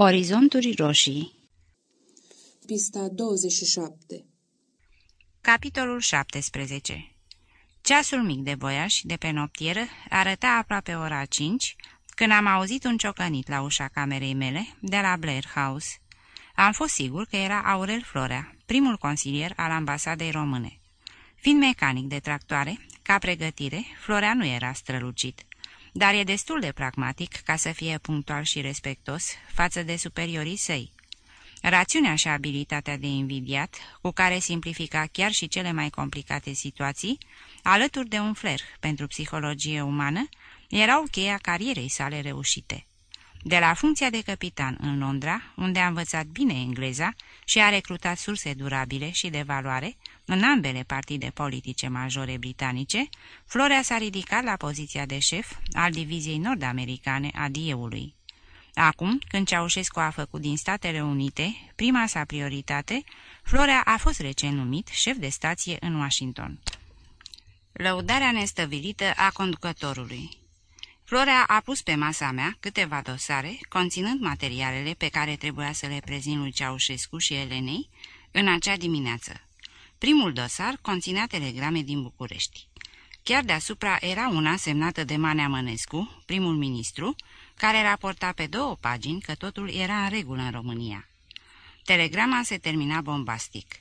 Orizonturi roșii Pista 27 Capitolul 17 Ceasul mic de voiaș de pe noptieră arăta aproape ora 5 când am auzit un ciocănit la ușa camerei mele de la Blair House. Am fost sigur că era Aurel Florea, primul consilier al ambasadei române. Fiind mecanic de tractoare, ca pregătire, Florea nu era strălucit dar e destul de pragmatic ca să fie punctual și respectos față de superiorii săi. Rațiunea și abilitatea de invidiat, cu care simplifica chiar și cele mai complicate situații, alături de un flair pentru psihologie umană, erau cheia carierei sale reușite. De la funcția de capitan în Londra, unde a învățat bine engleza și a recrutat surse durabile și de valoare, în ambele partide politice majore britanice, Florea s-a ridicat la poziția de șef al diviziei nord-americane a DIE-ului. Acum, când Ceaușescu a făcut din Statele Unite prima sa prioritate, Florea a fost recent numit șef de stație în Washington. Lăudarea nestăvilită a conducătorului Florea a pus pe masa mea câteva dosare, conținând materialele pe care trebuia să le prezint lui Ceaușescu și Elenei în acea dimineață. Primul dosar conținea telegrame din București. Chiar deasupra era una semnată de Manea Mănescu, primul ministru, care raporta pe două pagini că totul era în regulă în România. Telegrama se termina bombastic.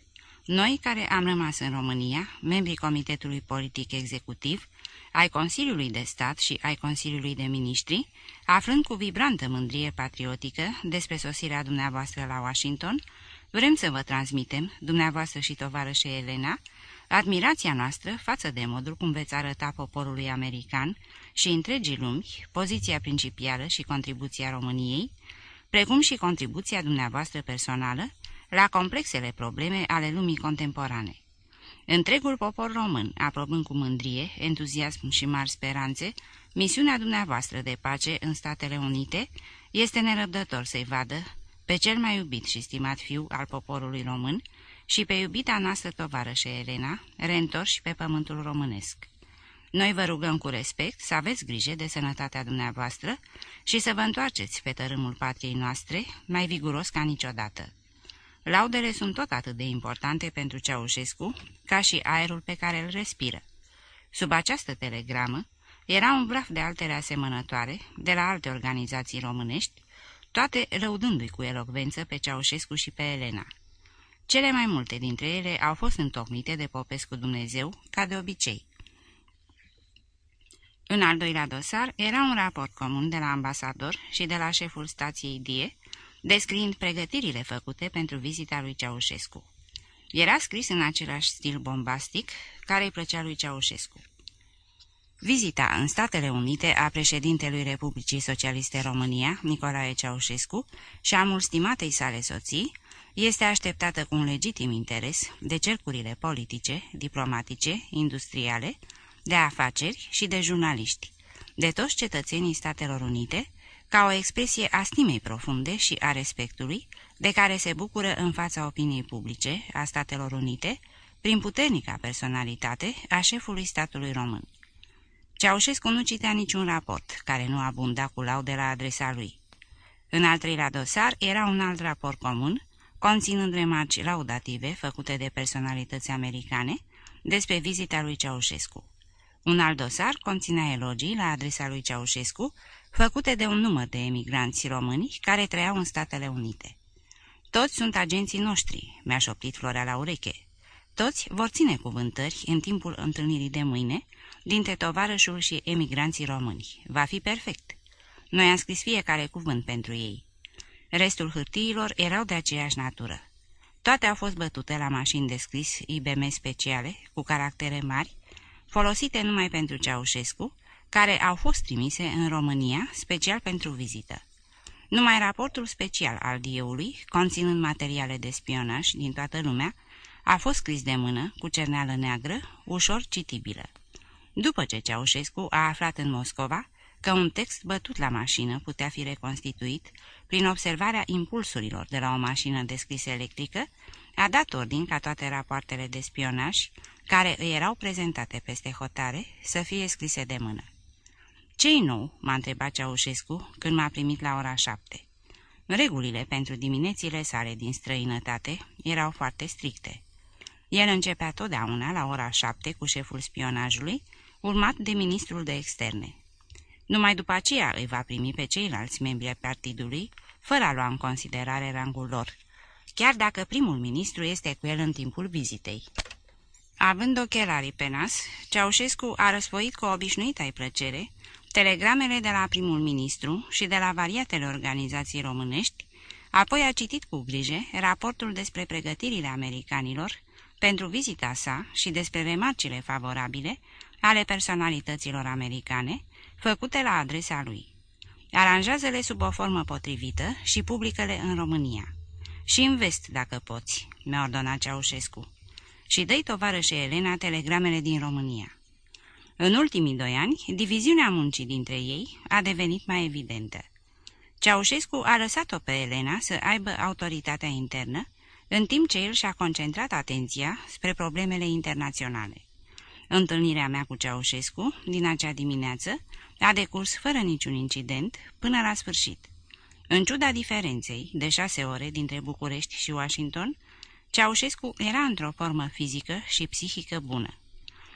Noi, care am rămas în România, membrii Comitetului Politic Executiv, ai Consiliului de Stat și ai Consiliului de Ministri, aflând cu vibrantă mândrie patriotică despre sosirea dumneavoastră la Washington, Vrem să vă transmitem, dumneavoastră și tovarășe Elena, admirația noastră față de modul cum veți arăta poporului american și întregii lumi poziția principială și contribuția României, precum și contribuția dumneavoastră personală la complexele probleme ale lumii contemporane. Întregul popor român, aprobând cu mândrie, entuziasm și mari speranțe, misiunea dumneavoastră de pace în Statele Unite, este nerăbdător să-i vadă pe cel mai iubit și stimat fiu al poporului român și pe iubita noastră tovarășe Elena, reîntorși pe pământul românesc. Noi vă rugăm cu respect să aveți grijă de sănătatea dumneavoastră și să vă întoarceți pe tărâmul patriei noastre mai viguros ca niciodată. Laudele sunt tot atât de importante pentru Ceaușescu ca și aerul pe care îl respiră. Sub această telegramă era un vraf de altele asemănătoare de la alte organizații românești, toate răudându-i cu elocvență pe Ceaușescu și pe Elena. Cele mai multe dintre ele au fost întocmite de Popescu Dumnezeu, ca de obicei. În al doilea dosar era un raport comun de la ambasador și de la șeful stației Die, descriind pregătirile făcute pentru vizita lui Ceaușescu. Era scris în același stil bombastic care îi plăcea lui Ceaușescu. Vizita în Statele Unite a președintelui Republicii Socialiste România, Nicolae Ceaușescu, și a mult stimatei sale soții, este așteptată cu un legitim interes de cercurile politice, diplomatice, industriale, de afaceri și de jurnaliști, de toți cetățenii Statelor Unite, ca o expresie a stimei profunde și a respectului de care se bucură în fața opiniei publice a Statelor Unite, prin puternica personalitate a șefului statului român. Ceaușescu nu citea niciun raport, care nu abunda cu laude la adresa lui. În al treilea dosar era un alt raport comun, conținând remarci laudative făcute de personalități americane despre vizita lui Ceaușescu. Un alt dosar conținea elogii la adresa lui Ceaușescu, făcute de un număr de emigranți români care trăiau în Statele Unite. Toți sunt agenții noștri, mi-a șoptit Florea la ureche. Toți vor ține cuvântări în timpul întâlnirii de mâine, dintre tovarășul și emigranții români. Va fi perfect. Noi am scris fiecare cuvânt pentru ei. Restul hârtiilor erau de aceeași natură. Toate au fost bătute la mașini de scris IBM speciale, cu caractere mari, folosite numai pentru Ceaușescu, care au fost trimise în România special pentru vizită. Numai raportul special al dieului, conținând materiale de spionaj din toată lumea, a fost scris de mână, cu cerneală neagră, ușor citibilă. După ce Ceaușescu a aflat în Moscova că un text bătut la mașină putea fi reconstituit prin observarea impulsurilor de la o mașină de scris electrică, a dat ordin ca toate rapoartele de spionaj care îi erau prezentate peste hotare să fie scrise de mână. Ce-i nou?" m-a întrebat Ceaușescu când m-a primit la ora șapte. Regulile pentru diminețile sale din străinătate erau foarte stricte. El începea totdeauna la ora șapte cu șeful spionajului, urmat de ministrul de externe. Numai după aceea îi va primi pe ceilalți membri ai partidului, fără a lua în considerare rangul lor, chiar dacă primul ministru este cu el în timpul vizitei. Având ochelarii pe nas, Ceaușescu a răsfoit cu obișnuita plăcere telegramele de la primul ministru și de la variatele organizații românești, apoi a citit cu grijă raportul despre pregătirile americanilor pentru vizita sa și despre remarcile favorabile ale personalităților americane făcute la adresa lui. Aranjează-le sub o formă potrivită și publică-le în România. Și în vest, dacă poți, mi-a ordonat Ceaușescu. Și dă-i tovarășe Elena telegramele din România. În ultimii doi ani, diviziunea muncii dintre ei a devenit mai evidentă. Ceaușescu a lăsat-o pe Elena să aibă autoritatea internă, în timp ce el și-a concentrat atenția spre problemele internaționale. Întâlnirea mea cu Ceaușescu, din acea dimineață, a decurs fără niciun incident până la sfârșit. În ciuda diferenței de șase ore dintre București și Washington, Ceaușescu era într-o formă fizică și psihică bună.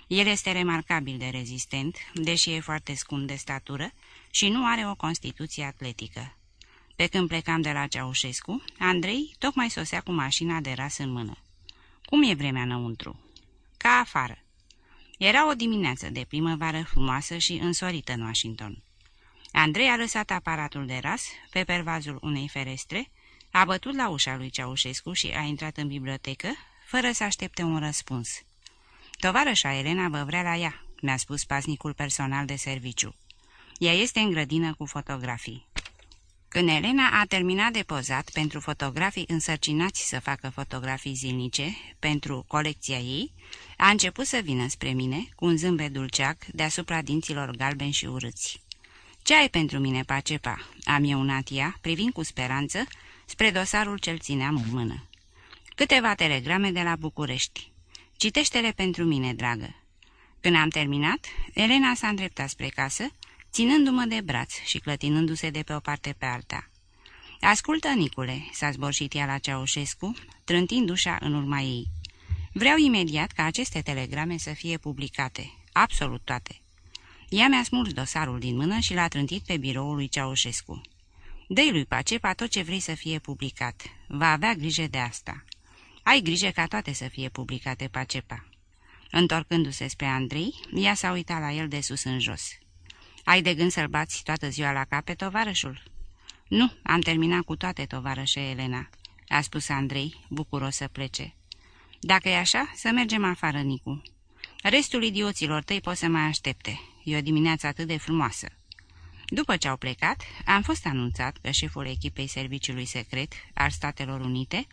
El este remarcabil de rezistent, deși e foarte scund de statură și nu are o constituție atletică. Pe când plecam de la Ceaușescu, Andrei tocmai sosea cu mașina de ras în mână. Cum e vremea înăuntru? Ca afară. Era o dimineață de primăvară frumoasă și însorită în Washington. Andrei a lăsat aparatul de ras pe pervazul unei ferestre, a bătut la ușa lui Ceaușescu și a intrat în bibliotecă, fără să aștepte un răspuns. Tovarășa Elena vă vrea la ea, mi-a spus paznicul personal de serviciu. Ea este în grădină cu fotografii. Când Elena a terminat de pozat pentru fotografii însărcinați să facă fotografii zilnice pentru colecția ei, a început să vină spre mine cu un zâmbet dulceac deasupra dinților galbeni și urâți. Ce ai pentru mine, Pacepa?" am ieunat ea, privind cu speranță spre dosarul ce-l țineam în mână. Câteva telegrame de la București. Citește-le pentru mine, dragă." Când am terminat, Elena s-a îndreptat spre casă, ținându-mă de braț și clătinându-se de pe o parte pe alta. Ascultă, Nicule," s-a zborșit ea la Ceaușescu, trântind ușa în urma ei. Vreau imediat ca aceste telegrame să fie publicate, absolut toate." Ea mi-a smuls dosarul din mână și l-a trântit pe biroul lui Ceaușescu. Dă-i lui Pacepa tot ce vrei să fie publicat. Va avea grijă de asta." Ai grijă ca toate să fie publicate Pacepa." Întorcându-se spre Andrei, ea s-a uitat la el de sus în jos. Ai de gând să-l bați toată ziua la cap pe tovarășul?" Nu, am terminat cu toate, tovarășe Elena," a spus Andrei, bucuros să plece. Dacă e așa, să mergem afară, Nicu. Restul idioților tăi pot să mai aștepte. E o dimineață atât de frumoasă." După ce au plecat, am fost anunțat că șeful echipei Serviciului Secret al Statelor Unite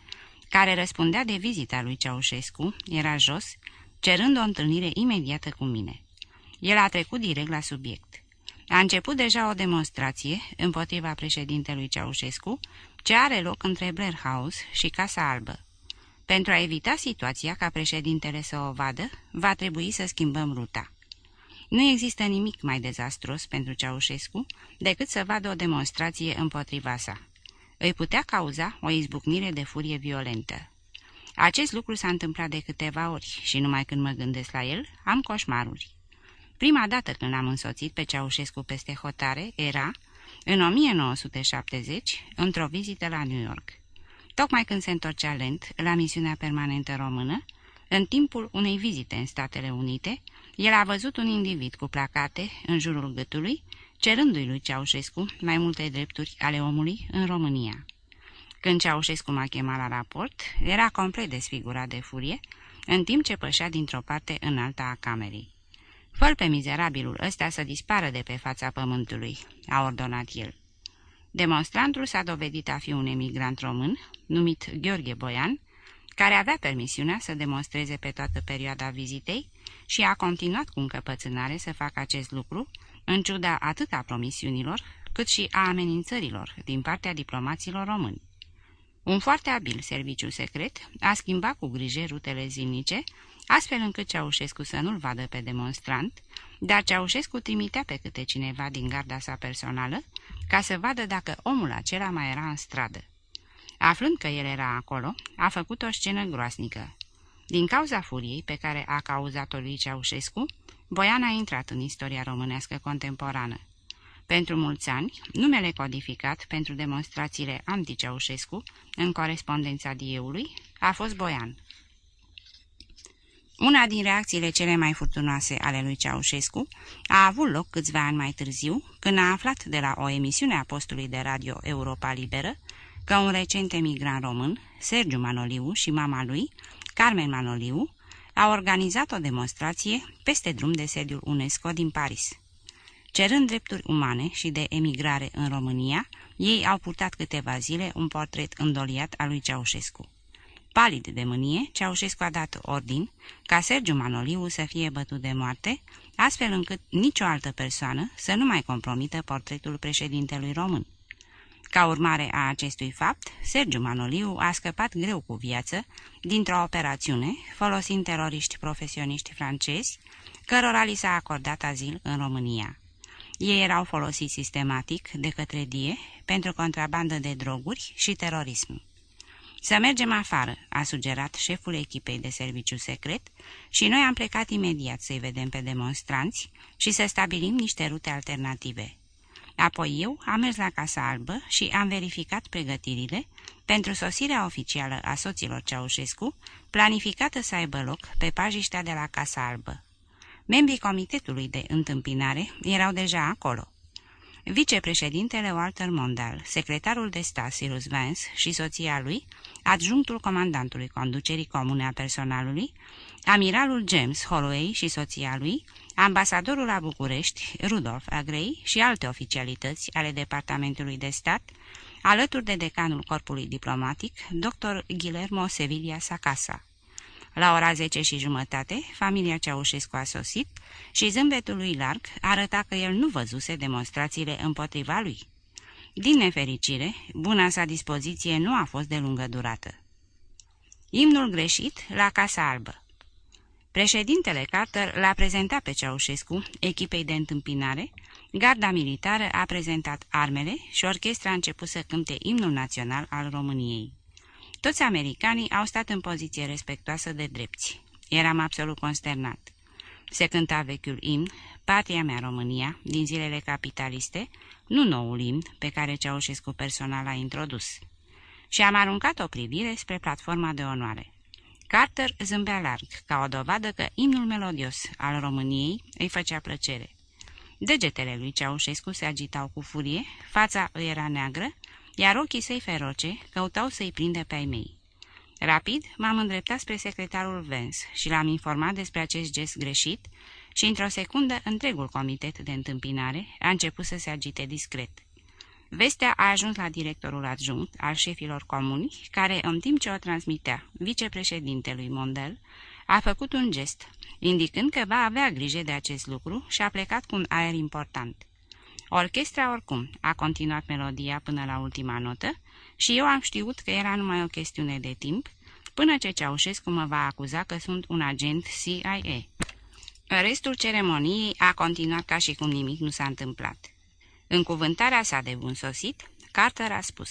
care răspundea de vizita lui Ceaușescu, era jos, cerând o întâlnire imediată cu mine. El a trecut direct la subiect. A început deja o demonstrație împotriva președintelui Ceaușescu, ce are loc între Blair House și Casa Albă. Pentru a evita situația ca președintele să o vadă, va trebui să schimbăm ruta. Nu există nimic mai dezastros pentru Ceaușescu decât să vadă o demonstrație împotriva sa îi putea cauza o izbucnire de furie violentă. Acest lucru s-a întâmplat de câteva ori și numai când mă gândesc la el, am coșmaruri. Prima dată când l-am însoțit pe Ceaușescu peste hotare era, în 1970, într-o vizită la New York. Tocmai când se întorcea lent la misiunea permanentă română, în timpul unei vizite în Statele Unite, el a văzut un individ cu placate în jurul gâtului cerându-i lui Ceaușescu mai multe drepturi ale omului în România. Când Ceaușescu m-a chemat la raport, era complet desfigurat de furie, în timp ce pășea dintr-o parte în alta a camerei. Fă pe mizerabilul ăsta să dispară de pe fața pământului," a ordonat el. Demonstrantul s-a dovedit a fi un emigrant român, numit Gheorghe Boian, care avea permisiunea să demonstreze pe toată perioada vizitei și a continuat cu încăpățânare să facă acest lucru, în ciuda atât a promisiunilor, cât și a amenințărilor din partea diplomaților români. Un foarte abil serviciu secret a schimbat cu grijă rutele zilnice, astfel încât Ceaușescu să nu-l vadă pe demonstrant, dar Ceaușescu trimitea pe câte cineva din garda sa personală ca să vadă dacă omul acela mai era în stradă. Aflând că el era acolo, a făcut o scenă groasnică. Din cauza furiei pe care a cauzat-o lui Ceaușescu, Boian a intrat în istoria românească contemporană. Pentru mulți ani, numele codificat pentru demonstrațiile anti-Ceaușescu în corespondența dieului a fost Boian. Una din reacțiile cele mai furtunoase ale lui Ceaușescu a avut loc câțiva ani mai târziu, când a aflat de la o emisiune a postului de radio Europa Liberă că un recent emigrant român, Sergiu Manoliu și mama lui, Carmen Manoliu, a organizat o demonstrație peste drum de sediul UNESCO din Paris. Cerând drepturi umane și de emigrare în România, ei au purtat câteva zile un portret îndoliat al lui Ceaușescu. Palid de mânie, Ceaușescu a dat ordin ca Sergiu Manoliu să fie bătut de moarte, astfel încât nicio altă persoană să nu mai compromită portretul președintelui român. Ca urmare a acestui fapt, Sergiu Manoliu a scăpat greu cu viață dintr-o operațiune folosind teroriști profesioniști francezi, cărora li s-a acordat azil în România. Ei erau folosiți sistematic de către DIE pentru contrabandă de droguri și terorism. Să mergem afară, a sugerat șeful echipei de serviciu secret și noi am plecat imediat să-i vedem pe demonstranți și să stabilim niște rute alternative. Apoi eu am mers la Casa Albă și am verificat pregătirile pentru sosirea oficială a soților Ceaușescu, planificată să aibă loc pe pajiștea de la Casa Albă. Membrii comitetului de întâmpinare erau deja acolo. Vicepreședintele Walter Mondal, secretarul de stat Cyrus Vance și soția lui, adjunctul comandantului conducerii comune a personalului, amiralul James Holloway și soția lui, ambasadorul la București, Rudolf Agrei și alte oficialități ale Departamentului de Stat, alături de decanul corpului diplomatic, dr. Guillermo Sevilla Sacasa. La ora zece și jumătate, familia Ceaușescu a sosit și zâmbetul lui larg arăta că el nu văzuse demonstrațiile împotriva lui. Din nefericire, buna sa dispoziție nu a fost de lungă durată. Imnul greșit la Casa Albă Președintele Carter l-a prezentat pe Ceaușescu, echipei de întâmpinare, garda militară a prezentat armele și orchestra a început să cânte imnul național al României. Toți americanii au stat în poziție respectoasă de drepți. Eram absolut consternat. Se cânta vechiul imn, Patria mea România, din zilele capitaliste, nu noul imn pe care Ceaușescu personal a introdus. Și am aruncat o privire spre platforma de onoare. Carter zâmbea larg, ca o dovadă că imnul melodios al României îi făcea plăcere. Degetele lui Ceaușescu se agitau cu furie, fața îi era neagră, iar ochii săi feroce căutau să-i prinde pe ai mei. Rapid m-am îndreptat spre secretarul Vens și l-am informat despre acest gest greșit și într-o secundă întregul comitet de întâmpinare a început să se agite discret. Vestea a ajuns la directorul adjunct al șefilor comuni, care, în timp ce o transmitea vicepreședintelui Mondel, a făcut un gest, indicând că va avea grijă de acest lucru și a plecat cu un aer important. Orchestra oricum a continuat melodia până la ultima notă și eu am știut că era numai o chestiune de timp, până ce Ceaușescu mă va acuza că sunt un agent CIA. Restul ceremoniei a continuat ca și cum nimic nu s-a întâmplat. În cuvântarea sa de bun sosit, Carter a spus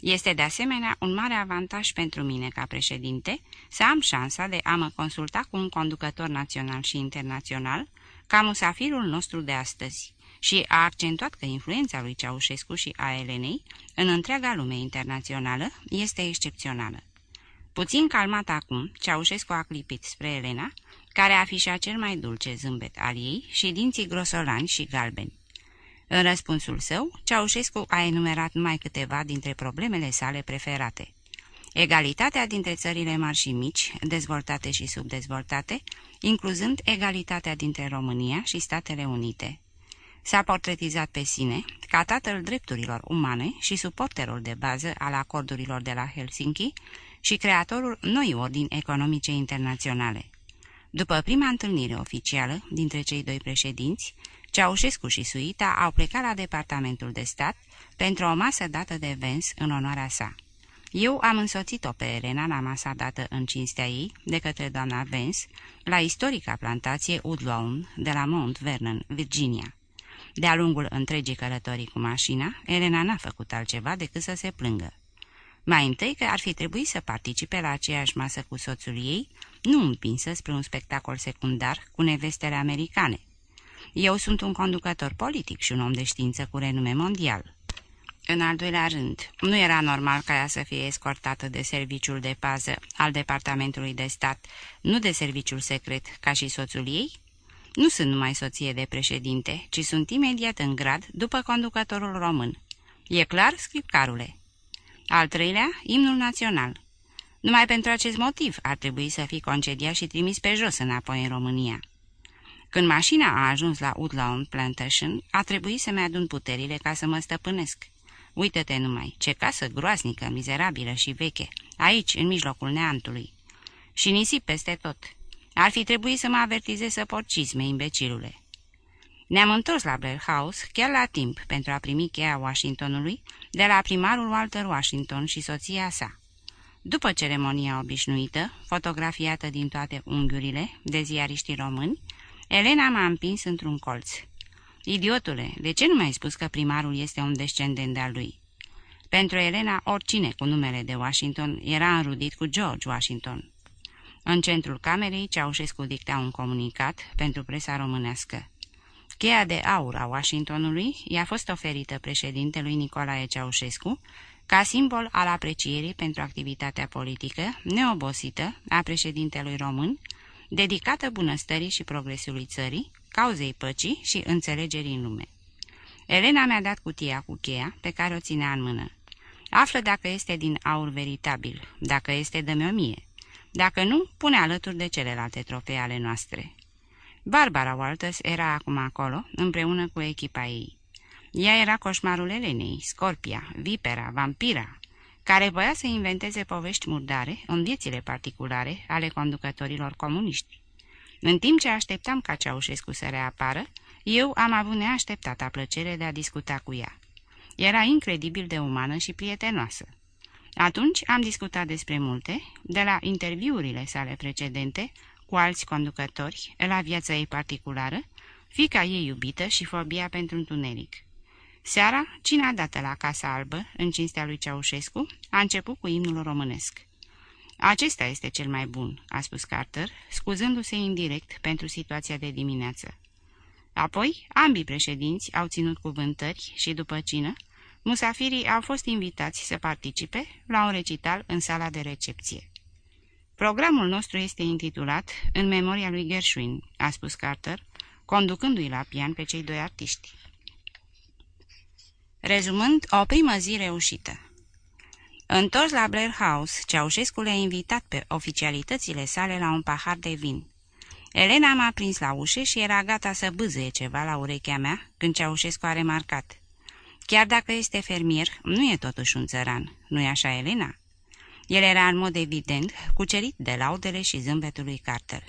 Este de asemenea un mare avantaj pentru mine ca președinte să am șansa de a mă consulta cu un conducător național și internațional ca musafirul nostru de astăzi și a accentuat că influența lui Ceaușescu și a Elenei în întreaga lume internațională este excepțională. Puțin calmat acum, Ceaușescu a clipit spre Elena, care afișa cel mai dulce zâmbet al ei și dinții grosolani și galbeni. În răspunsul său, Ceaușescu a enumerat numai câteva dintre problemele sale preferate. Egalitatea dintre țările mari și mici, dezvoltate și subdezvoltate, incluzând egalitatea dintre România și Statele Unite. S-a portretizat pe sine ca tatăl drepturilor umane și suporterul de bază al acordurilor de la Helsinki și creatorul noi ordini economice internaționale. După prima întâlnire oficială dintre cei doi președinți, Ceaușescu și Suita au plecat la Departamentul de Stat pentru o masă dată de Vens în onoarea sa. Eu am însoțit-o pe Elena la masa dată în cinstea ei de către doamna Vance la istorica plantație Woodlawn de la Mount Vernon, Virginia. De-a lungul întregii călătorii cu mașina, Elena n-a făcut altceva decât să se plângă. Mai întâi că ar fi trebuit să participe la aceeași masă cu soțul ei, nu împinsă spre un spectacol secundar cu nevestele americane. Eu sunt un conducător politic și un om de știință cu renume mondial. În al doilea rând, nu era normal ca ea să fie escortată de serviciul de pază al Departamentului de Stat, nu de serviciul secret, ca și soțul ei? Nu sunt numai soție de președinte, ci sunt imediat în grad după conducătorul român. E clar, scripcarule? Al treilea, imnul național. Numai pentru acest motiv ar trebui să fii concediat și trimis pe jos înapoi în România. Când mașina a ajuns la Woodlawn Plantation, a trebuit să-mi adun puterile ca să mă stăpânesc. Uită-te numai, ce casă groaznică, mizerabilă și veche, aici, în mijlocul neantului. Și nisip peste tot. Ar fi trebuit să mă avertizez să porcisme, imbecilule. Ne-am întors la Blair House chiar la timp pentru a primi cheia Washingtonului de la primarul Walter Washington și soția sa. După ceremonia obișnuită, fotografiată din toate unghiurile de ziariștii români, Elena m-a împins într-un colț. Idiotule, de ce nu mi-ai spus că primarul este un descendent de-al lui?" Pentru Elena, oricine cu numele de Washington era înrudit cu George Washington. În centrul camerei, Ceaușescu dicta un comunicat pentru presa românească. Cheia de aur a Washingtonului i-a fost oferită președintelui Nicolae Ceaușescu ca simbol al aprecierii pentru activitatea politică neobosită a președintelui român, dedicată bunăstării și progresului țării, cauzei păcii și înțelegerii în lume. Elena mi-a dat cutia cu cheia pe care o ținea în mână. Află dacă este din aur veritabil, dacă este dă o mie. Dacă nu, pune alături de celelalte trofee ale noastre. Barbara Walters era acum acolo, împreună cu echipa ei. Ea era coșmarul Elenei, Scorpia, Vipera, Vampira, care voia să inventeze povești murdare în viețile particulare ale conducătorilor comuniști. În timp ce așteptam ca Ceaușescu să reapară, eu am avut neașteptata plăcere de a discuta cu ea. Era incredibil de umană și prietenoasă. Atunci am discutat despre multe, de la interviurile sale precedente cu alți conducători, la viața ei particulară, fica ei iubită și fobia pentru întuneric. Seara, cina dată la Casa Albă, în cinstea lui Ceaușescu, a început cu imnul românesc. Acesta este cel mai bun," a spus Carter, scuzându-se indirect pentru situația de dimineață. Apoi, ambii președinți au ținut cuvântări și, după cină, musafirii au fost invitați să participe la un recital în sala de recepție. Programul nostru este intitulat În memoria lui Gershwin, a spus Carter, conducându-i la pian pe cei doi artiști. Rezumând, o primă zi reușită. Întors la Blair House, Ceaușescu le-a invitat pe oficialitățile sale la un pahar de vin. Elena m-a prins la ușă și era gata să bâzăie ceva la urechea mea când Ceaușescu a remarcat. Chiar dacă este fermier, nu e totuși un țăran, nu-i așa, Elena? El era în mod evident cucerit de laudele și zâmbetul lui Carter.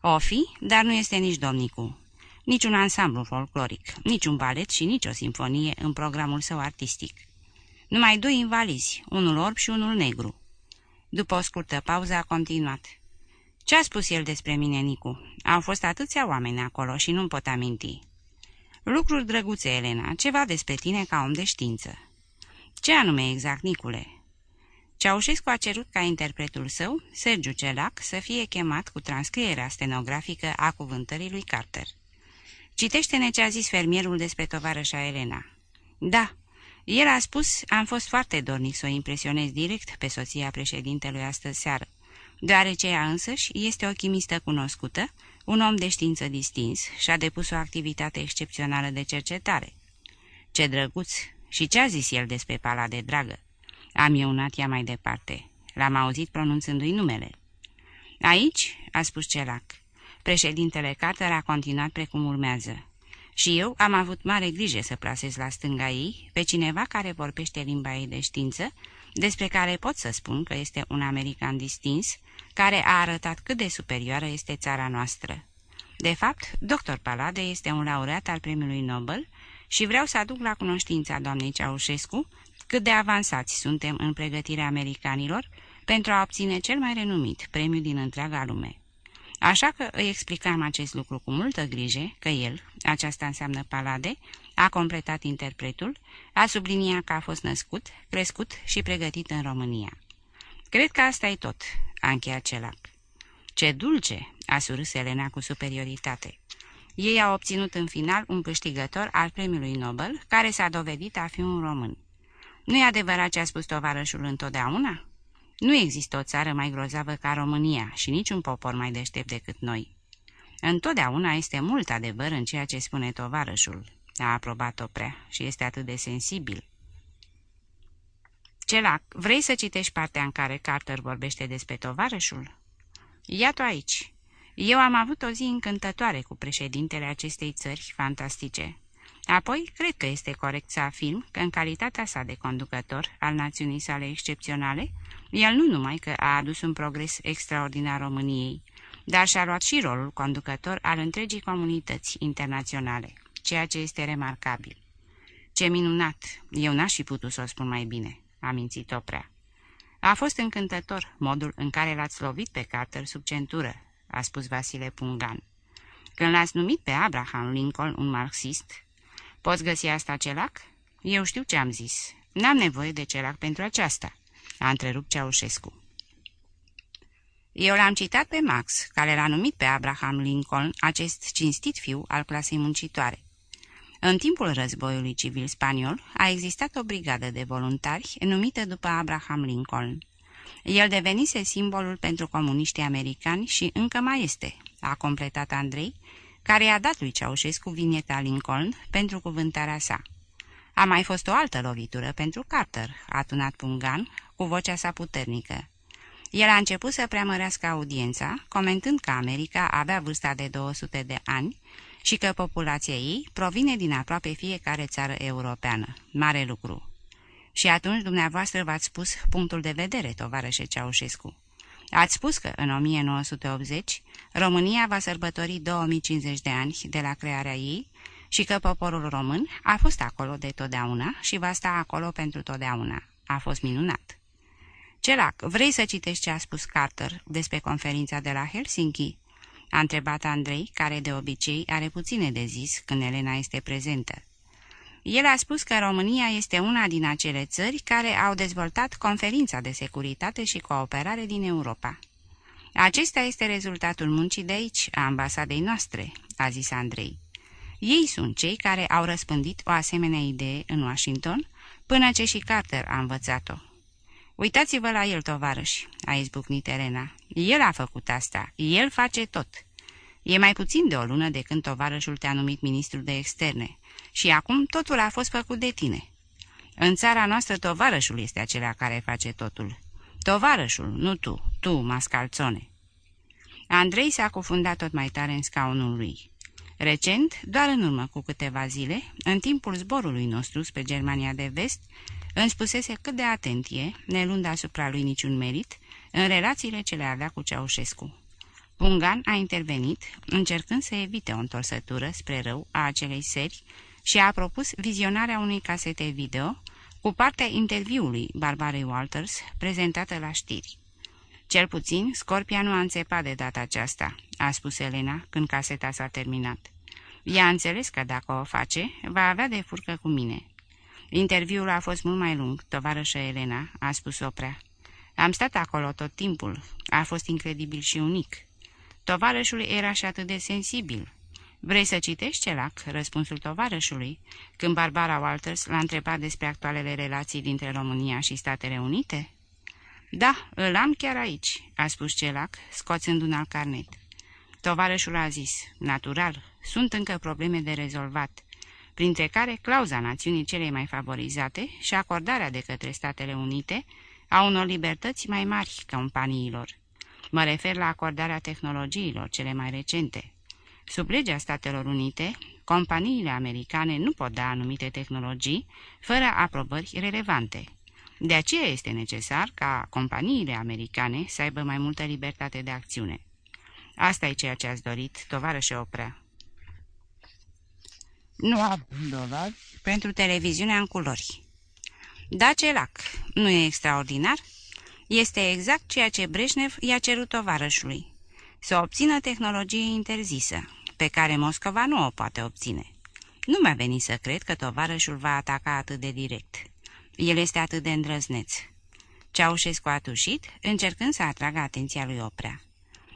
O fi, dar nu este nici domnicul. Nici un ansamblu folcloric, nici un balet și nici o simfonie în programul său artistic. Numai doi invalizi, unul orb și unul negru. După o scurtă pauză a continuat. Ce a spus el despre mine, Nicu? Au fost atâția oameni acolo și nu-mi pot aminti. Lucruri drăguțe, Elena, ceva despre tine ca om de știință. Ce anume exact, Nicule? Ceaușescu a cerut ca interpretul său, Sergiu Celac, să fie chemat cu transcrierea stenografică a cuvântării lui Carter. Citește-ne ce a zis fermierul despre tovarășa Elena. Da, el a spus, am fost foarte dornic să o impresionez direct pe soția președintelui astăzi seară, deoarece ea însăși este o chimistă cunoscută, un om de știință distins și a depus o activitate excepțională de cercetare. Ce drăguț! Și ce a zis el despre pala de dragă? Am ieunat ea mai departe. L-am auzit pronunțându-i numele. Aici, a spus Celac. Președintele Carter a continuat precum urmează. Și eu am avut mare grijă să plasez la stânga ei pe cineva care vorbește limba ei de știință, despre care pot să spun că este un american distins, care a arătat cât de superioară este țara noastră. De fapt, dr. Palade este un laureat al premiului Nobel și vreau să aduc la cunoștința doamnei Ceaușescu cât de avansați suntem în pregătirea americanilor pentru a obține cel mai renumit premiu din întreaga lume. Așa că îi explicam acest lucru cu multă grijă, că el, aceasta înseamnă Palade, a completat interpretul, a subliniat că a fost născut, crescut și pregătit în România. Cred că asta e tot, a încheiat celac. Ce dulce, a surâs Elena cu superioritate. Ei au obținut în final un câștigător al premiului Nobel, care s-a dovedit a fi un român. Nu e adevărat ce a spus tovarășul întotdeauna? Nu există o țară mai grozavă ca România și niciun popor mai deștept decât noi. Întotdeauna este mult adevăr în ceea ce spune tovarășul, a aprobat-o prea și este atât de sensibil. Celac, vrei să citești partea în care Carter vorbește despre tovarășul? Iată aici. Eu am avut o zi încântătoare cu președintele acestei țări fantastice. Apoi, cred că este corect să afirm că în calitatea sa de conducător al națiunii sale excepționale, el nu numai că a adus un progres extraordinar României, dar și-a luat și rolul conducător al întregii comunități internaționale, ceea ce este remarcabil. Ce minunat! Eu n-aș fi putut să o spun mai bine, a mințit-o prea. A fost încântător modul în care l-ați lovit pe Carter sub centură, a spus Vasile Pungan. Când l-ați numit pe Abraham Lincoln un marxist, poți găsi asta celac? Eu știu ce am zis. N-am nevoie de celac pentru aceasta, a întrerupt Ceaușescu. Eu l-am citat pe Max, care l-a numit pe Abraham Lincoln, acest cinstit fiu al clasei muncitoare. În timpul războiului civil spaniol a existat o brigadă de voluntari numită după Abraham Lincoln. El devenise simbolul pentru comuniștii americani și încă mai este, a completat Andrei, care i-a dat lui Ceaușescu vineta Lincoln pentru cuvântarea sa. A mai fost o altă lovitură pentru Carter, a tunat Pungan, cu vocea sa puternică. El a început să preamărească audiența, comentând că America avea vârsta de 200 de ani și că populația ei provine din aproape fiecare țară europeană. Mare lucru. Și atunci dumneavoastră v-ați spus punctul de vedere, tovarășe Ceaușescu. Ați spus că în 1980 România va sărbători 2050 de ani de la crearea ei și că poporul român a fost acolo de totdeauna și va sta acolo pentru totdeauna. A fost minunat. Celac, vrei să citești ce a spus Carter despre conferința de la Helsinki? A întrebat Andrei, care de obicei are puține de zis când Elena este prezentă. El a spus că România este una din acele țări care au dezvoltat conferința de securitate și cooperare din Europa. Acesta este rezultatul muncii de aici, a ambasadei noastre, a zis Andrei. Ei sunt cei care au răspândit o asemenea idee în Washington, până ce și Carter a învățat-o. Uitați-vă la el, tovarăși, a izbucnit Elena. El a făcut asta, el face tot. E mai puțin de o lună de când tovarășul te-a numit ministrul de externe și acum totul a fost făcut de tine. În țara noastră tovarășul este acela care face totul. Tovarășul, nu tu, tu, mascalțone. Andrei s-a cufundat tot mai tare în scaunul lui. Recent, doar în urmă cu câteva zile, în timpul zborului nostru spre Germania de Vest, îmi spusese cât de atentie, nelund asupra lui niciun merit, în relațiile ce le avea cu Ceaușescu. Pungan a intervenit, încercând să evite o întorsătură spre rău a acelei seri și a propus vizionarea unei casete video cu partea interviului Barbarei Walters prezentată la știri. Cel puțin, Scorpia nu a înțepat de data aceasta, a spus Elena când caseta s-a terminat. Ea a înțeles că dacă o face, va avea de furcă cu mine. Interviul a fost mult mai lung, tovarășă Elena, a spus oprea. Am stat acolo tot timpul. A fost incredibil și unic. Tovarășul era și atât de sensibil. Vrei să citești celac? Răspunsul tovarășului, când Barbara Walters l-a întrebat despre actualele relații dintre România și Statele Unite? Da, îl am chiar aici," a spus celac, scoțând un alt carnet. Tovarășul a zis, natural, sunt încă probleme de rezolvat, printre care clauza națiunii cele mai favorizate și acordarea de către Statele Unite a unor libertăți mai mari companiilor. Mă refer la acordarea tehnologiilor cele mai recente. Sub legea Statelor Unite, companiile americane nu pot da anumite tehnologii fără aprobări relevante. De aceea este necesar ca companiile americane să aibă mai multă libertate de acțiune. Asta e ceea ce ați dorit, tovarășe Oprea. Nu am dovadi pentru televiziunea în culori. Da, Celac, nu e extraordinar? Este exact ceea ce Breșnev i-a cerut tovarășului. Să obțină tehnologie interzisă, pe care Moscova nu o poate obține. Nu mi-a venit să cred că tovarășul va ataca atât de direct. El este atât de îndrăzneț. Ceaușescu a tușit, încercând să atragă atenția lui Oprea.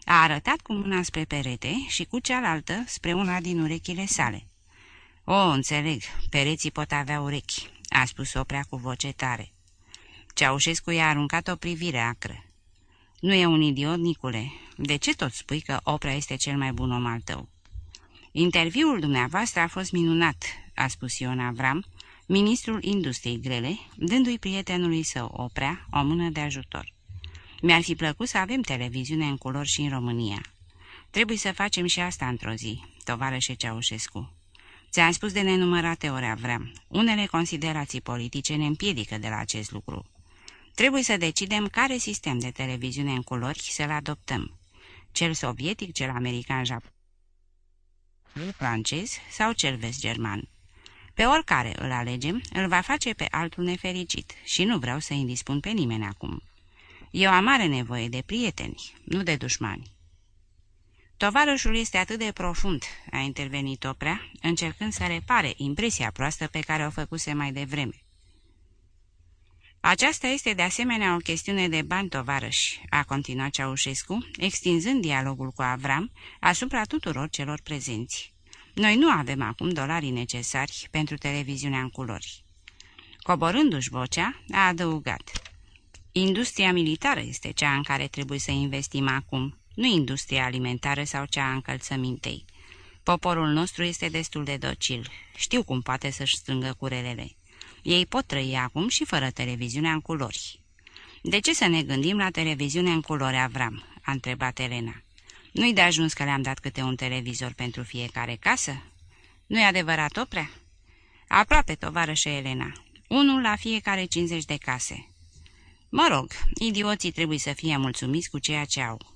A arătat cu mâna spre perete și cu cealaltă spre una din urechile sale. O, înțeleg, pereții pot avea urechi," a spus Oprea cu voce tare. Ceaușescu i-a aruncat o privire acră. Nu e un idiot, Nicule. De ce tot spui că Oprea este cel mai bun om al tău?" Interviul dumneavoastră a fost minunat," a spus Ion Avram, ministrul industriei grele, dându-i prietenului său Oprea o mână de ajutor. Mi-ar fi plăcut să avem televiziune în culori și în România. Trebuie să facem și asta într-o zi, tovarășe Ceaușescu. Ți-am spus de nenumărate ori, Avram. Unele considerații politice ne împiedică de la acest lucru. Trebuie să decidem care sistem de televiziune în culori să-l adoptăm. Cel sovietic, cel american, japonez, francez sau cel vest-german. Pe oricare îl alegem, îl va face pe altul nefericit și nu vreau să indispun pe nimeni acum. Eu am mare nevoie de prieteni, nu de dușmani. Tovarășul este atât de profund, a intervenit Oprea, încercând să repare impresia proastă pe care o făcuse mai devreme. Aceasta este de asemenea o chestiune de bani, tovarăși, a continuat Ceaușescu, extinzând dialogul cu Avram asupra tuturor celor prezenți. Noi nu avem acum dolarii necesari pentru televiziunea în culori. Coborându-și vocea, a adăugat. Industria militară este cea în care trebuie să investim acum, nu industria alimentară sau cea a încălțămintei. Poporul nostru este destul de docil. Știu cum poate să-și strângă curelele. Ei pot trăi acum și fără televiziunea în culori. De ce să ne gândim la televiziunea în culori, Avram?" a întrebat Elena. Nu-i de ajuns că le-am dat câte un televizor pentru fiecare casă? Nu-i adevărat, Oprea?" Aproape, tovarășă Elena. Unul la fiecare 50 de case." Mă rog, idioții trebuie să fie mulțumiți cu ceea ce au.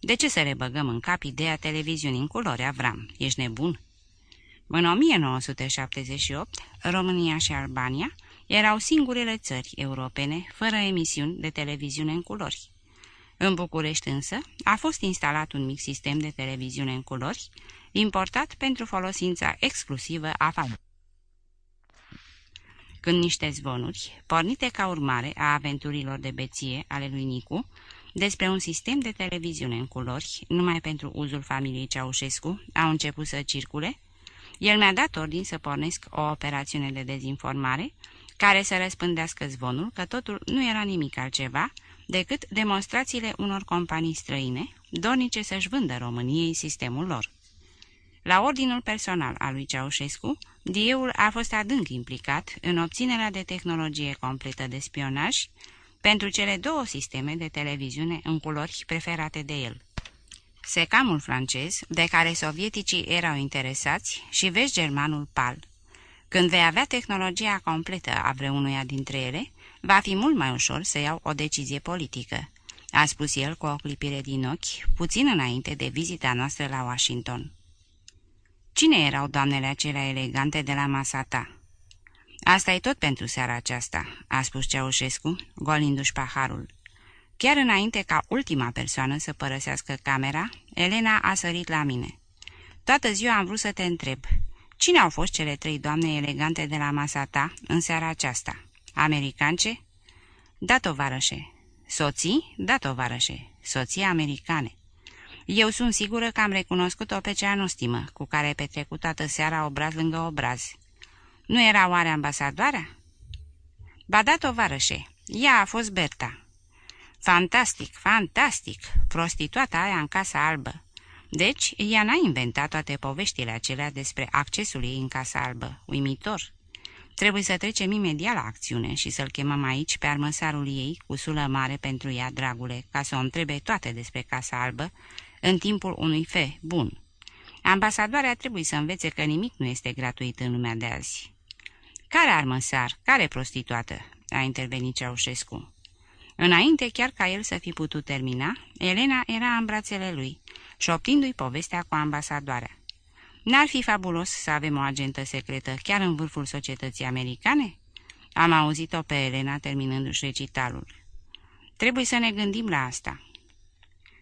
De ce să le băgăm în cap ideea televiziunii în culori, Avram? Ești nebun?" În 1978, România și Albania erau singurele țări europene fără emisiuni de televiziune în culori. În București însă a fost instalat un mic sistem de televiziune în culori, importat pentru folosința exclusivă a fabricii când niște zvonuri, pornite ca urmare a aventurilor de beție ale lui Nicu, despre un sistem de televiziune în culori, numai pentru uzul familiei Ceaușescu, au început să circule, el mi-a dat ordin să pornesc o operațiune de dezinformare, care să răspândească zvonul că totul nu era nimic altceva decât demonstrațiile unor companii străine, dornice să-și vândă României sistemul lor. La ordinul personal al lui Ceaușescu, Dieul a fost adânc implicat în obținerea de tehnologie completă de spionaj pentru cele două sisteme de televiziune în culori preferate de el. Secamul francez, de care sovieticii erau interesați, și vezi germanul PAL. Când vei avea tehnologia completă a vreunuia dintre ele, va fi mult mai ușor să iau o decizie politică, a spus el cu o clipire din ochi, puțin înainte de vizita noastră la Washington. Cine erau doamnele acelea elegante de la masa ta?" Asta e tot pentru seara aceasta," a spus Ceaușescu, golindu-și paharul. Chiar înainte ca ultima persoană să părăsească camera, Elena a sărit la mine. Toată ziua am vrut să te întreb, cine au fost cele trei doamne elegante de la masa ta în seara aceasta? Americance? Da, tovarășe. Soții? Da, tovarășe. Soții americane. Eu sunt sigură că am recunoscut-o pe cea nostimă, cu care ai petrecut toată seara obraz lângă obraz. Nu era oare ambasadoarea? Ba da, tovarășe, ea a fost Berta. Fantastic, fantastic, prostituata aia în Casa Albă. Deci, ea n-a inventat toate poveștile acelea despre accesul ei în Casa Albă. Uimitor. Trebuie să trecem imediat la acțiune și să-l chemăm aici pe armăsarul ei, cu sulă mare pentru ea, dragule, ca să o întrebe toate despre Casa Albă în timpul unui fe bun. Ambasadoarea trebuie să învețe că nimic nu este gratuit în lumea de azi. Care armăsar? Care prostituată?" a intervenit Ceaușescu. Înainte, chiar ca el să fi putut termina, Elena era în brațele lui, șoptindu-i povestea cu ambasadoarea. N-ar fi fabulos să avem o agentă secretă chiar în vârful societății americane? Am auzit-o pe Elena terminându-și recitalul. Trebuie să ne gândim la asta.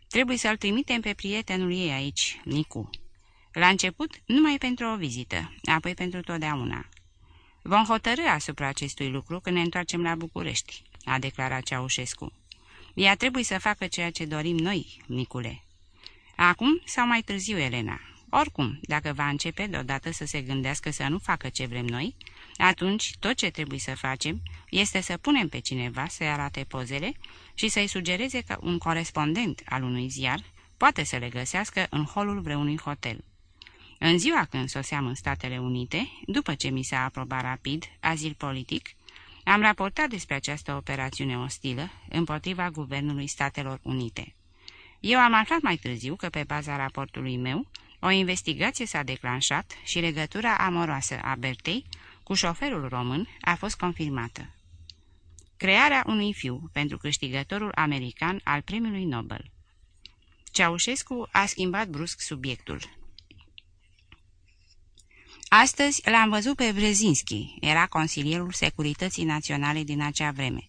Trebuie să-l trimitem pe prietenul ei aici, Nicu. La început, numai pentru o vizită, apoi pentru totdeauna. Vom hotărâ asupra acestui lucru când ne întoarcem la București, a declarat Ceaușescu. Ea trebuie să facă ceea ce dorim noi, Nicule. Acum sau mai târziu, Elena. Oricum, dacă va începe deodată să se gândească să nu facă ce vrem noi, atunci tot ce trebuie să facem este să punem pe cineva să-i arate pozele și să-i sugereze că un corespondent al unui ziar poate să le găsească în holul vreunui hotel. În ziua când soseam în Statele Unite, după ce mi s-a aprobat rapid azil politic, am raportat despre această operațiune ostilă împotriva Guvernului Statelor Unite. Eu am aflat mai târziu că pe baza raportului meu, o investigație s-a declanșat și legătura amoroasă a Bertei cu șoferul român a fost confirmată. Crearea unui fiu pentru câștigătorul american al premiului Nobel. Ceaușescu a schimbat brusc subiectul. Astăzi l-am văzut pe Brzezinski, era consilierul Securității Naționale din acea vreme.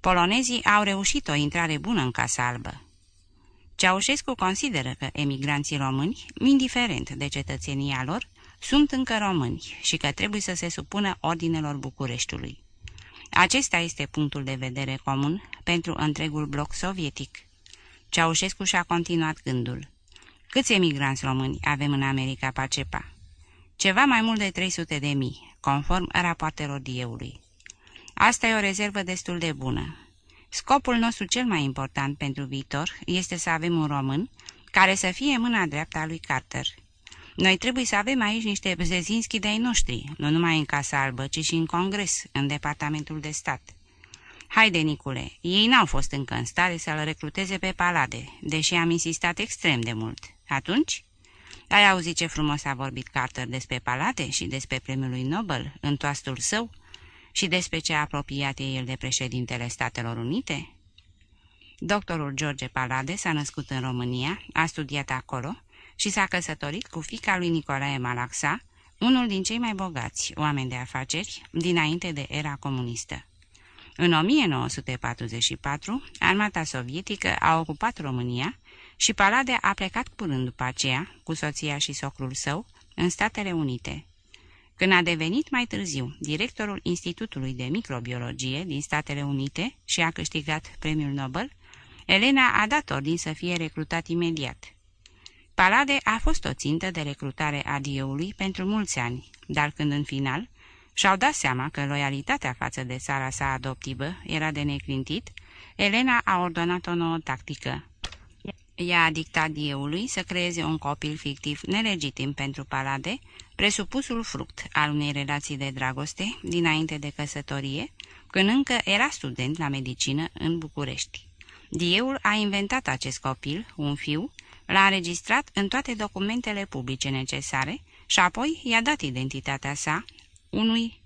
Polonezii au reușit o intrare bună în Casa Albă. Ceaușescu consideră că emigranții români, indiferent de cetățenia lor, sunt încă români și că trebuie să se supună ordinelor Bucureștiului. Acesta este punctul de vedere comun pentru întregul bloc sovietic. Ceaușescu și-a continuat gândul. Câți emigranți români avem în America Pacepa? Ceva mai mult de 300 de mii, conform rapoartelor dieului. Asta e o rezervă destul de bună. Scopul nostru cel mai important pentru viitor este să avem un român care să fie mâna dreaptă a lui Carter. Noi trebuie să avem aici niște Bzezinski de-ai noștri, nu numai în Casa Albă, ci și în Congres, în Departamentul de Stat. Haide, Nicule, ei n-au fost încă în stare să-l recruteze pe Palade, deși am insistat extrem de mult. Atunci? Ai auzit ce frumos a vorbit Carter despre Palade și despre premiul lui Nobel în toastul său? Și despre ce apropiat e el de președintele Statelor Unite? Doctorul George Palade s-a născut în România, a studiat acolo și s-a căsătorit cu fica lui Nicolae Malaxa, unul din cei mai bogați oameni de afaceri dinainte de era comunistă. În 1944, armata sovietică a ocupat România și Palade a plecat curând după aceea, cu soția și socrul său, în Statele Unite. Când a devenit mai târziu directorul Institutului de Microbiologie din Statele Unite și a câștigat premiul Nobel, Elena a dat ordin să fie recrutat imediat. Palade a fost o țintă de recrutare a dieului pentru mulți ani, dar când în final și-au dat seama că loialitatea față de țara sa adoptivă era de neclintit, Elena a ordonat o nouă tactică. Ea a dictat dieului să creeze un copil fictiv nelegitim pentru Palade, presupusul fruct al unei relații de dragoste dinainte de căsătorie, când încă era student la medicină în București. Dieul a inventat acest copil, un fiu, l-a înregistrat în toate documentele publice necesare și apoi i-a dat identitatea sa unui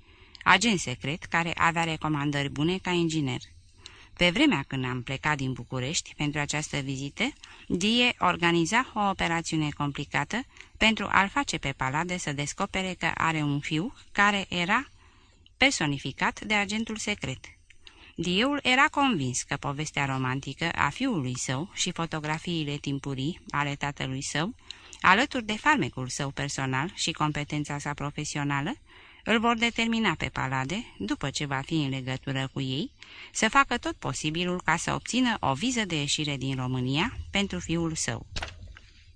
agent secret care avea recomandări bune ca inginer. Pe vremea când am plecat din București pentru această vizită, Die organiza o operațiune complicată pentru a-l face pe Palade să descopere că are un fiu care era personificat de agentul secret. Dieul era convins că povestea romantică a fiului său și fotografiile timpurii ale tatălui său, alături de farmecul său personal și competența sa profesională, îl vor determina pe Palade, după ce va fi în legătură cu ei, să facă tot posibilul ca să obțină o viză de ieșire din România pentru fiul său.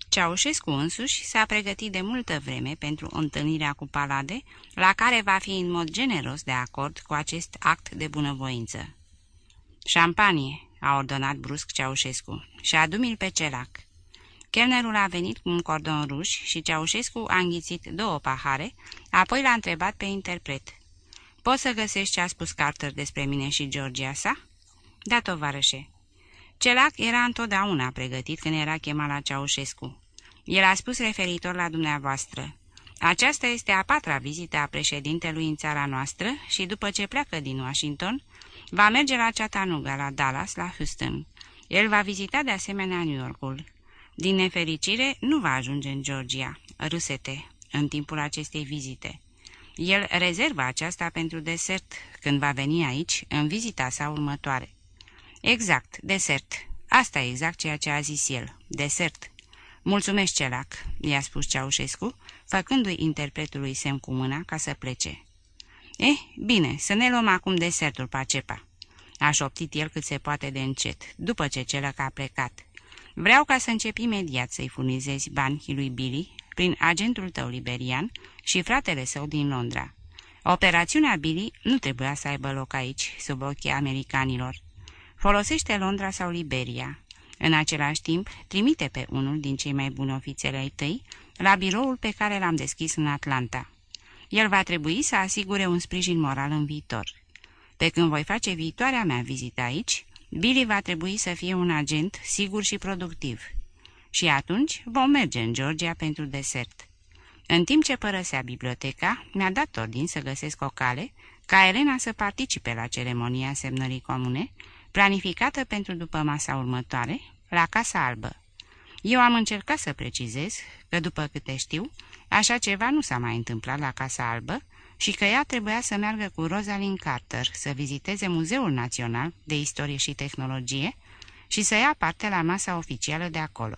Ceaușescu însuși s-a pregătit de multă vreme pentru întâlnirea cu Palade, la care va fi în mod generos de acord cu acest act de bunăvoință. Șampanie, a ordonat brusc Ceaușescu, și adu-mi-l pe celac. Chelnerul a venit cu un cordon ruș și Ceaușescu a înghițit două pahare, apoi l-a întrebat pe interpret. Poți să găsești ce a spus Carter despre mine și Georgia sa?" Da, tovarășe." Celac era întotdeauna pregătit când era chemat la Ceaușescu. El a spus referitor la dumneavoastră. Aceasta este a patra vizită a președintelui în țara noastră și după ce pleacă din Washington, va merge la Chattanooga, la Dallas, la Houston. El va vizita de asemenea New Yorkul. Din nefericire, nu va ajunge în Georgia, râsete, în timpul acestei vizite. El rezervă aceasta pentru desert, când va veni aici, în vizita sa următoare. Exact, desert. Asta e exact ceea ce a zis el. Desert. Mulțumesc, Celac, i-a spus Ceaușescu, făcându-i interpretului semn cu mâna ca să plece. Eh, bine, să ne luăm acum desertul, Pacepa. A șoptit el cât se poate de încet, după ce Celac a plecat. Vreau ca să încep imediat să-i furnizezi bani lui Billy prin agentul tău liberian și fratele său din Londra. Operațiunea Billy nu trebuia să aibă loc aici, sub ochii americanilor. Folosește Londra sau Liberia. În același timp, trimite pe unul din cei mai buni ofițeri ai tăi la biroul pe care l-am deschis în Atlanta. El va trebui să asigure un sprijin moral în viitor. Pe când voi face viitoarea mea vizită aici, Billy va trebui să fie un agent sigur și productiv. Și atunci vom merge în Georgia pentru desert. În timp ce părăsea biblioteca, mi-a dat ordin să găsesc o cale ca Elena să participe la ceremonia semnării comune, planificată pentru după masa următoare, la Casa Albă. Eu am încercat să precizez că, după câte știu, așa ceva nu s-a mai întâmplat la Casa Albă și că ea trebuia să meargă cu Rosalind Carter să viziteze Muzeul Național de Istorie și Tehnologie și să ia parte la masa oficială de acolo.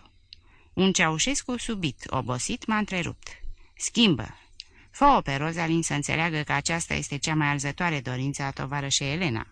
Un Ceaușescu subit, obosit, m-a întrerupt. Schimbă! Fă-o pe Rosalind să înțeleagă că aceasta este cea mai alzătoare dorință a tovarășei Elena.